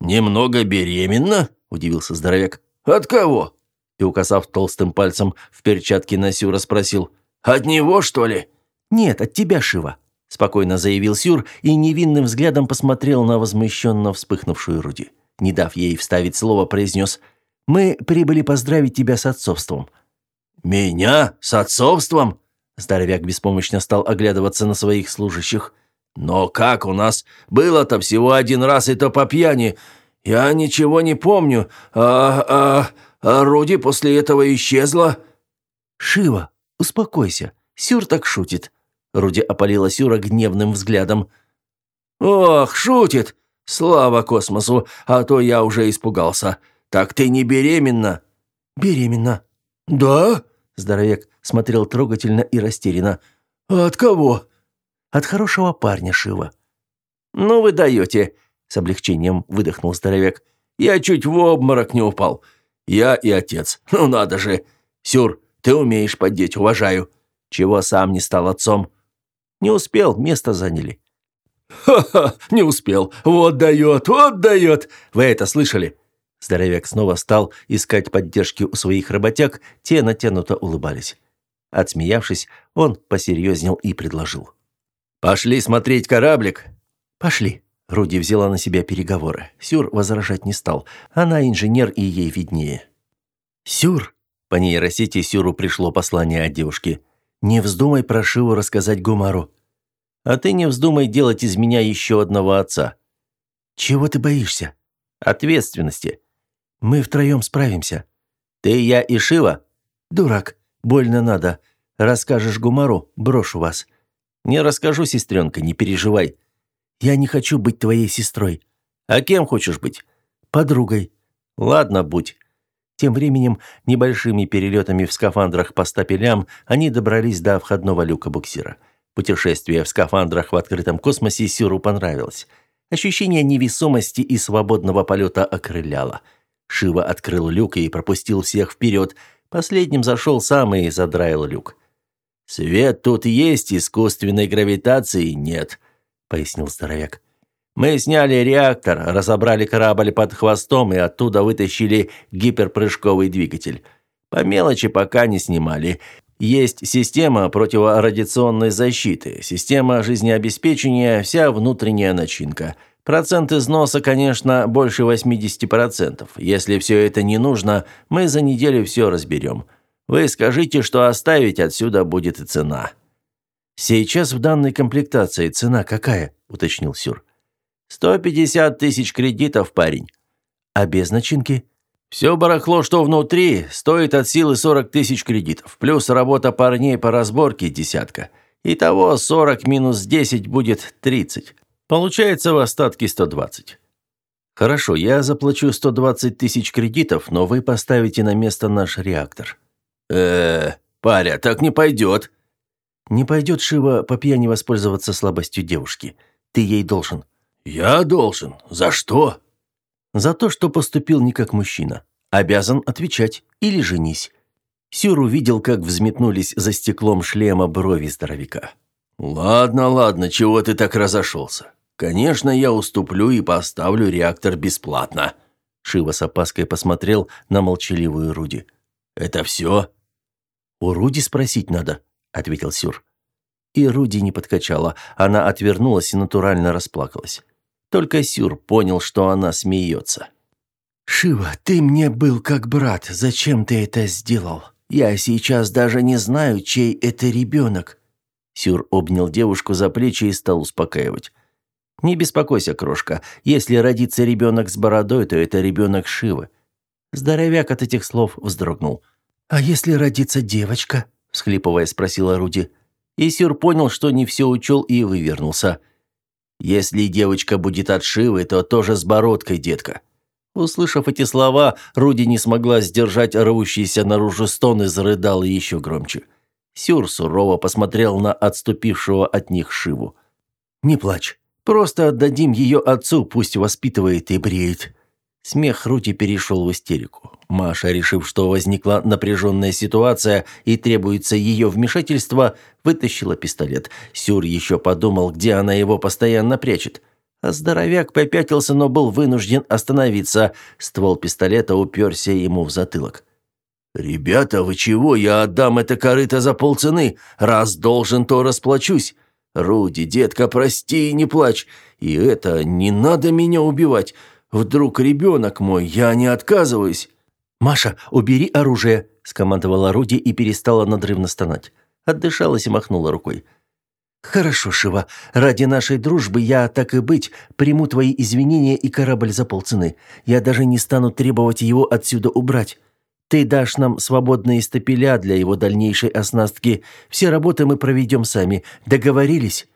«Немного беременна?» – удивился здоровяк. «От кого?» и, указав толстым пальцем в перчатке на Сюра, спросил. «От него, что ли?» «Нет, от тебя, Шива», – спокойно заявил Сюр и невинным взглядом посмотрел на возмущенно вспыхнувшую Руди. Не дав ей вставить слово, произнес «Мы прибыли поздравить тебя с отцовством». «Меня? С отцовством?» Здоровяк беспомощно стал оглядываться на своих служащих. «Но как у нас? Было-то всего один раз, и то по пьяни. Я ничего не помню. А, а, а Руди после этого исчезла». «Шива, успокойся. Сюр так шутит». Руди опалила Сюра гневным взглядом. «Ох, шутит! Слава космосу, а то я уже испугался. Так ты не беременна?» «Беременна». «Да?» Здоровяк смотрел трогательно и растерянно. «От кого?» «От хорошего парня, Шива». «Ну вы даете!» С облегчением выдохнул здоровяк. «Я чуть в обморок не упал. Я и отец. Ну надо же. Сюр, ты умеешь поддеть, уважаю. Чего сам не стал отцом? Не успел, место заняли. Ха-ха, не успел. Вот дает, вот дает. Вы это слышали? Здоровяк снова стал искать поддержки у своих работяг, те натянуто улыбались. Отсмеявшись, он посерьезнел и предложил. «Пошли смотреть кораблик?» «Пошли». Руди взяла на себя переговоры. Сюр возражать не стал. Она инженер и ей виднее. «Сюр!» По нейросети Сюру пришло послание от девушки. «Не вздумай про Шиву рассказать Гумару». «А ты не вздумай делать из меня еще одного отца». «Чего ты боишься?» «Ответственности». «Мы втроем справимся». «Ты, я и Шива?» «Дурак, больно надо. Расскажешь Гумару, брошу вас». «Не расскажу, сестренка, не переживай». Я не хочу быть твоей сестрой. А кем хочешь быть? Подругой. Ладно, будь. Тем временем, небольшими перелетами в скафандрах по стапелям, они добрались до входного люка буксира. Путешествие в скафандрах в открытом космосе Сюру понравилось. Ощущение невесомости и свободного полета окрыляло. Шива открыл люк и пропустил всех вперед. Последним зашел сам и задраил люк. «Свет тут есть, искусственной гравитации нет», — пояснил здоровяк. «Мы сняли реактор, разобрали корабль под хвостом и оттуда вытащили гиперпрыжковый двигатель. По мелочи пока не снимали. Есть система противорадиационной защиты, система жизнеобеспечения, вся внутренняя начинка. Процент износа, конечно, больше 80%. Если все это не нужно, мы за неделю все разберем. Вы скажите, что оставить отсюда будет и цена». «Сейчас в данной комплектации цена какая?» – уточнил Сюр. «150 тысяч кредитов, парень». «А без начинки?» Все барахло, что внутри, стоит от силы 40 тысяч кредитов, плюс работа парней по разборке десятка. Итого 40 минус 10 будет 30. Получается в остатке 120. Хорошо, я заплачу 120 тысяч кредитов, но вы поставите на место наш реактор. э паря, так не пойдет. Не пойдет Шива по пьяни воспользоваться слабостью девушки. Ты ей должен. Я должен? За что? За то, что поступил не как мужчина. Обязан отвечать или женись. Сюр увидел, как взметнулись за стеклом шлема брови здоровяка. «Ладно, ладно, чего ты так разошелся? Конечно, я уступлю и поставлю реактор бесплатно». Шива с опаской посмотрел на молчаливую Руди. «Это все?» «У Руди спросить надо», — ответил Сюр. И Руди не подкачала. Она отвернулась и натурально расплакалась. Только Сюр понял, что она смеется. «Шива, ты мне был как брат. Зачем ты это сделал? Я сейчас даже не знаю, чей это ребенок». Сюр обнял девушку за плечи и стал успокаивать. «Не беспокойся, крошка. Если родится ребенок с бородой, то это ребенок Шивы». Здоровяк от этих слов вздрогнул. «А если родится девочка?» – всхлипывая спросила Руди. И Сюр понял, что не все учел и вывернулся – если девочка будет отшивой, то тоже с бородкой, детка». Услышав эти слова, Руди не смогла сдержать рвущийся наружу стон и зарыдала еще громче. Сюр сурово посмотрел на отступившего от них Шиву. «Не плачь. Просто отдадим ее отцу, пусть воспитывает и бреет». Смех Руди перешел в истерику. Маша, решив, что возникла напряженная ситуация и требуется ее вмешательство, вытащила пистолет. Сюр еще подумал, где она его постоянно прячет. А здоровяк попятился, но был вынужден остановиться. Ствол пистолета уперся ему в затылок. «Ребята, вы чего? Я отдам это корыто за полцены. Раз должен, то расплачусь. Руди, детка, прости и не плачь. И это, не надо меня убивать. Вдруг ребенок мой, я не отказываюсь». «Маша, убери оружие!» – скомандовала Руди и перестала надрывно стонать. Отдышалась и махнула рукой. «Хорошо, Шива. Ради нашей дружбы я, так и быть, приму твои извинения и корабль за полцены. Я даже не стану требовать его отсюда убрать. Ты дашь нам свободные стапеля для его дальнейшей оснастки. Все работы мы проведем сами. Договорились?»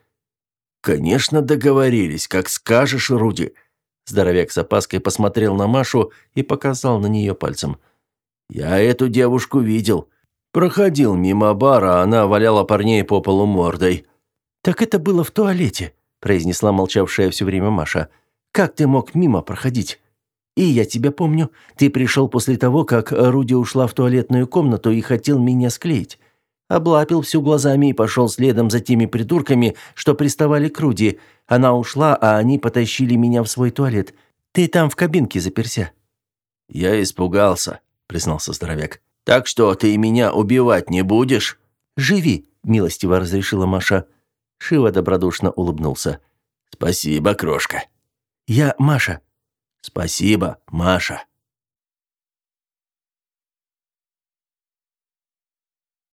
«Конечно, договорились. Как скажешь, Руди», Здоровяк с опаской посмотрел на Машу и показал на нее пальцем. «Я эту девушку видел. Проходил мимо бара, она валяла парней по полу мордой». «Так это было в туалете», – произнесла молчавшая все время Маша. «Как ты мог мимо проходить?» «И я тебя помню. Ты пришел после того, как Руди ушла в туалетную комнату и хотел меня склеить. Облапил всю глазами и пошел следом за теми придурками, что приставали к Руди. Она ушла, а они потащили меня в свой туалет. Ты там в кабинке заперся». «Я испугался», — признался здоровяк. «Так что ты меня убивать не будешь?» «Живи», — милостиво разрешила Маша. Шива добродушно улыбнулся. «Спасибо, крошка». «Я Маша». «Спасибо, Маша».